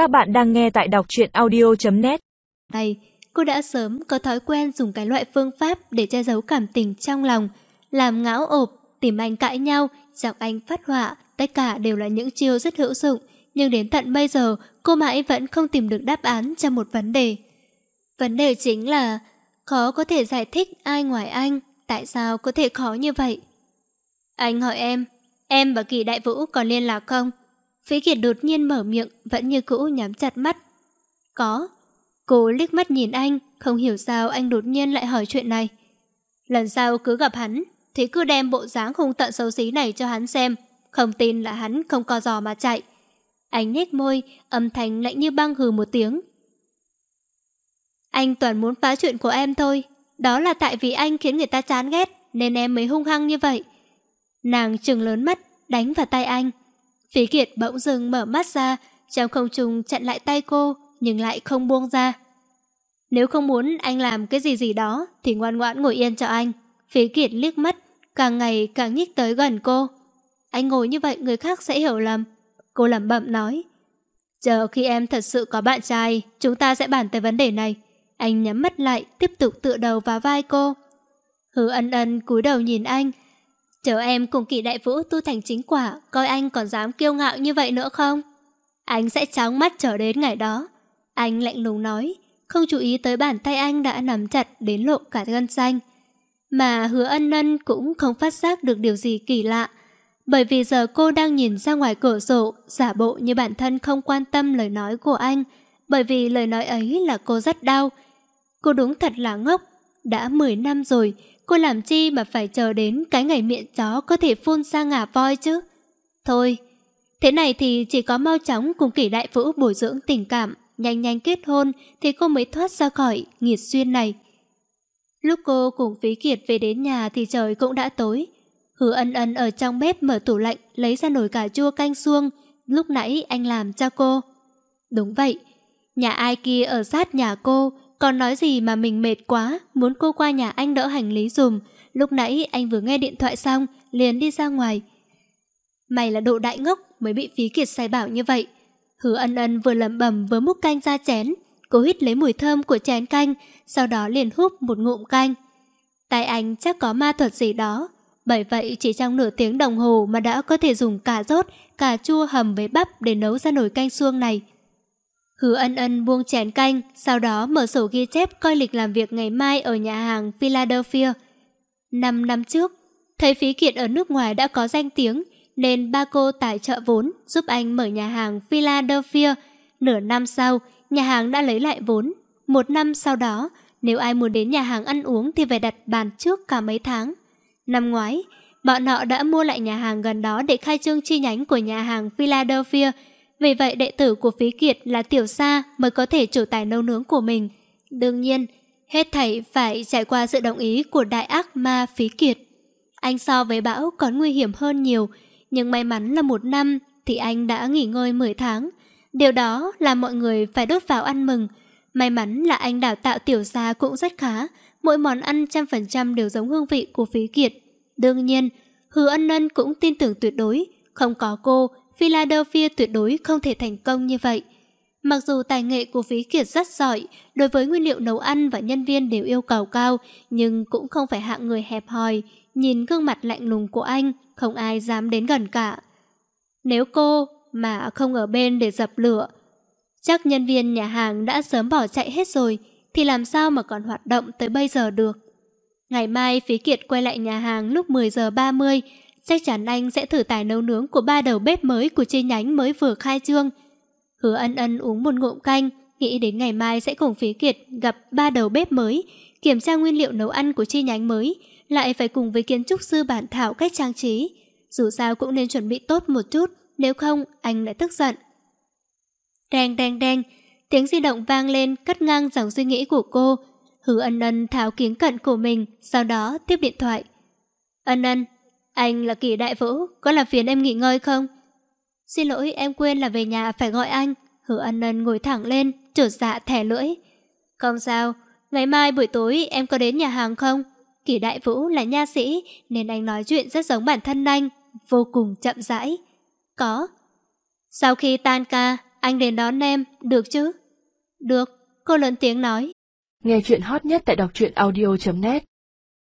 Các bạn đang nghe tại đọc truyện audio.net Này, cô đã sớm có thói quen dùng cái loại phương pháp để che giấu cảm tình trong lòng, làm ngáo ộp, tìm anh cãi nhau, giọng anh phát họa, tất cả đều là những chiêu rất hữu dụng. Nhưng đến tận bây giờ, cô mãi vẫn không tìm được đáp án cho một vấn đề. Vấn đề chính là khó có thể giải thích ai ngoài anh, tại sao có thể khó như vậy? Anh hỏi em, em và Kỳ Đại Vũ còn liên lạc không? Phí Kiệt đột nhiên mở miệng, vẫn như cũ nhắm chặt mắt. Có. Cô liếc mắt nhìn anh, không hiểu sao anh đột nhiên lại hỏi chuyện này. Lần sau cứ gặp hắn, thì cứ đem bộ dáng hung tận xấu xí này cho hắn xem. Không tin là hắn không co giò mà chạy. Anh nhếch môi, âm thanh lạnh như băng hừ một tiếng. Anh toàn muốn phá chuyện của em thôi. Đó là tại vì anh khiến người ta chán ghét, nên em mới hung hăng như vậy. Nàng trừng lớn mắt, đánh vào tay anh. Phí Kiệt bỗng dưng mở mắt ra, trong không trung chặn lại tay cô, nhưng lại không buông ra. Nếu không muốn anh làm cái gì gì đó, thì ngoan ngoãn ngồi yên cho anh. Phí Kiệt liếc mắt, càng ngày càng nhích tới gần cô. Anh ngồi như vậy người khác sẽ hiểu lầm. Cô lẩm bẩm nói. Chờ khi em thật sự có bạn trai, chúng ta sẽ bàn tới vấn đề này. Anh nhắm mắt lại, tiếp tục tựa đầu vào vai cô. Hứa ân ân cúi đầu nhìn anh, Chờ em cùng kỳ đại vũ tu thành chính quả, coi anh còn dám kiêu ngạo như vậy nữa không? Anh sẽ chóng mắt chờ đến ngày đó. Anh lạnh lùng nói, không chú ý tới bàn tay anh đã nắm chặt đến lộ cả gân xanh. Mà hứa ân ân cũng không phát giác được điều gì kỳ lạ. Bởi vì giờ cô đang nhìn ra ngoài cửa sổ, giả bộ như bản thân không quan tâm lời nói của anh. Bởi vì lời nói ấy là cô rất đau. Cô đúng thật là ngốc. Đã 10 năm rồi, Cô làm chi mà phải chờ đến cái ngày miệng chó có thể phun ra ngà voi chứ? Thôi, thế này thì chỉ có mau chóng cùng kỷ đại vũ bồi dưỡng tình cảm, nhanh nhanh kết hôn thì cô mới thoát ra khỏi nghiệt xuyên này. Lúc cô cùng Phí Kiệt về đến nhà thì trời cũng đã tối. Hứa ân ân ở trong bếp mở tủ lạnh lấy ra nồi cà chua canh xuông lúc nãy anh làm cho cô. Đúng vậy, nhà ai kia ở sát nhà cô còn nói gì mà mình mệt quá, muốn cô qua nhà anh đỡ hành lý dùm. Lúc nãy anh vừa nghe điện thoại xong, liền đi ra ngoài. Mày là độ đại ngốc mới bị phí kiệt sai bảo như vậy. Hứa ân ân vừa lẩm bẩm vừa múc canh ra chén. Cô hít lấy mùi thơm của chén canh, sau đó liền húp một ngụm canh. Tay anh chắc có ma thuật gì đó. Bởi vậy chỉ trong nửa tiếng đồng hồ mà đã có thể dùng cả rốt, cà chua hầm với bắp để nấu ra nồi canh xương này. Hứa ân ân buông chén canh, sau đó mở sổ ghi chép coi lịch làm việc ngày mai ở nhà hàng Philadelphia. Năm năm trước, thấy Phí Kiệt ở nước ngoài đã có danh tiếng, nên ba cô tài trợ vốn giúp anh mở nhà hàng Philadelphia. Nửa năm sau, nhà hàng đã lấy lại vốn. Một năm sau đó, nếu ai muốn đến nhà hàng ăn uống thì phải đặt bàn trước cả mấy tháng. Năm ngoái, bọn họ đã mua lại nhà hàng gần đó để khai trương chi nhánh của nhà hàng Philadelphia vì vậy đệ tử của Phí Kiệt là Tiểu Sa mới có thể chủ tài nấu nướng của mình. Đương nhiên, hết thảy phải trải qua sự đồng ý của đại ác ma Phí Kiệt. Anh so với bão còn nguy hiểm hơn nhiều, nhưng may mắn là một năm thì anh đã nghỉ ngơi 10 tháng. Điều đó là mọi người phải đốt vào ăn mừng. May mắn là anh đào tạo Tiểu Sa cũng rất khá, mỗi món ăn trăm phần trăm đều giống hương vị của Phí Kiệt. Đương nhiên, Hứa Ân Ân cũng tin tưởng tuyệt đối, không có cô Philadelphia tuyệt đối không thể thành công như vậy. Mặc dù tài nghệ của Phí Kiệt rất giỏi, đối với nguyên liệu nấu ăn và nhân viên đều yêu cầu cao, nhưng cũng không phải hạng người hẹp hòi, nhìn gương mặt lạnh lùng của anh, không ai dám đến gần cả. Nếu cô mà không ở bên để dập lửa, chắc nhân viên nhà hàng đã sớm bỏ chạy hết rồi, thì làm sao mà còn hoạt động tới bây giờ được. Ngày mai Phí Kiệt quay lại nhà hàng lúc 10 giờ 30, chắc chắn anh sẽ thử tài nấu nướng của ba đầu bếp mới của chi nhánh mới vừa khai trương. Hứa ân ân uống một ngụm canh, nghĩ đến ngày mai sẽ cùng phí kiệt gặp ba đầu bếp mới, kiểm tra nguyên liệu nấu ăn của chi nhánh mới, lại phải cùng với kiến trúc sư bản thảo cách trang trí. Dù sao cũng nên chuẩn bị tốt một chút, nếu không anh lại tức giận. Đeng đeng đeng, tiếng di động vang lên cắt ngang dòng suy nghĩ của cô. Hứa ân ân tháo kiếng cận của mình, sau đó tiếp điện thoại. Ân ân, anh là kỳ đại vũ, có làm phiền em nghỉ ngơi không? Xin lỗi, em quên là về nhà phải gọi anh. Hứa ân ân ngồi thẳng lên, trột dạ thẻ lưỡi. Không sao, ngày mai buổi tối em có đến nhà hàng không? Kỳ đại vũ là nha sĩ, nên anh nói chuyện rất giống bản thân anh, vô cùng chậm rãi. Có. Sau khi tan ca, anh đến đón em, được chứ? Được, cô lớn tiếng nói. Nghe chuyện hot nhất tại đọc truyện audio.net